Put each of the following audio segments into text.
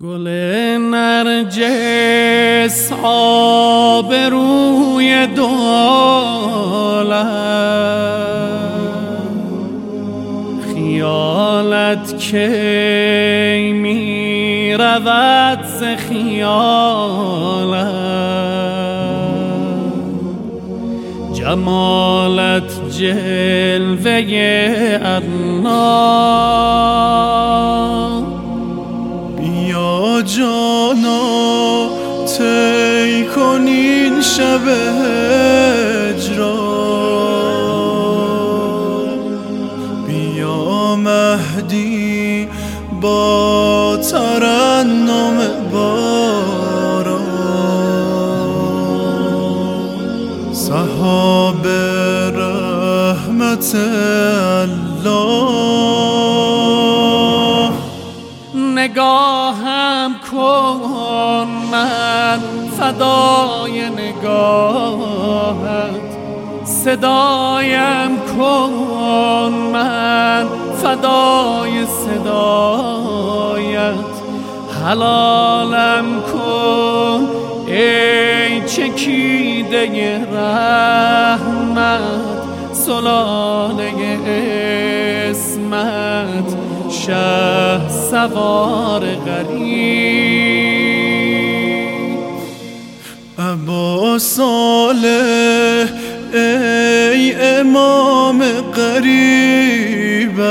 گل نرجس آب روی دولت. خیالت کی می رود ز خیالت؟ جمالت جلوه الله جانا تی کنین شب هجران بیا مهدی با ترنم باران صحاب رحمت الله. نگاهم کن من فدای نگاهت. صدایم کن من فدای صدایت. حلالم کن ای چکیده رحمت سلاله اسمت. شه سوار غریب. ابا صالح ای امام قریبم.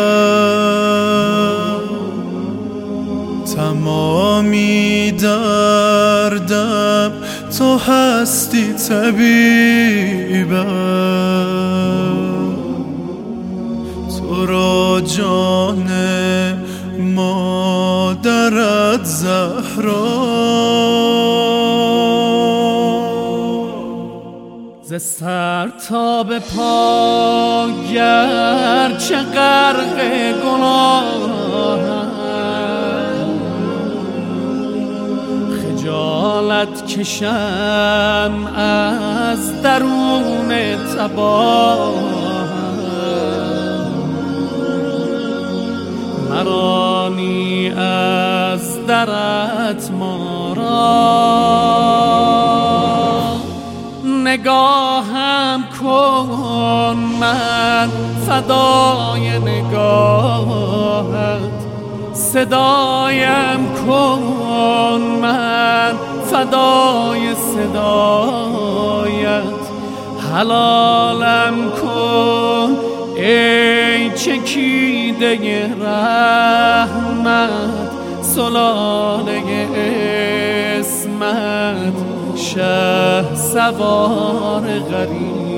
تمامی دردم تو هستی طبیبم. را جان مادرت زهرا. ز سر تا به پا گرچه غرق گناهم خجالت کشم از درون تباهم مرانی از درت ما را. نگاهم کن من فدای نگاهت. صدایم کن من فدای صدایت. حلالم کن ای چکیده رحمت سلاله اسمت شه سوار غریب.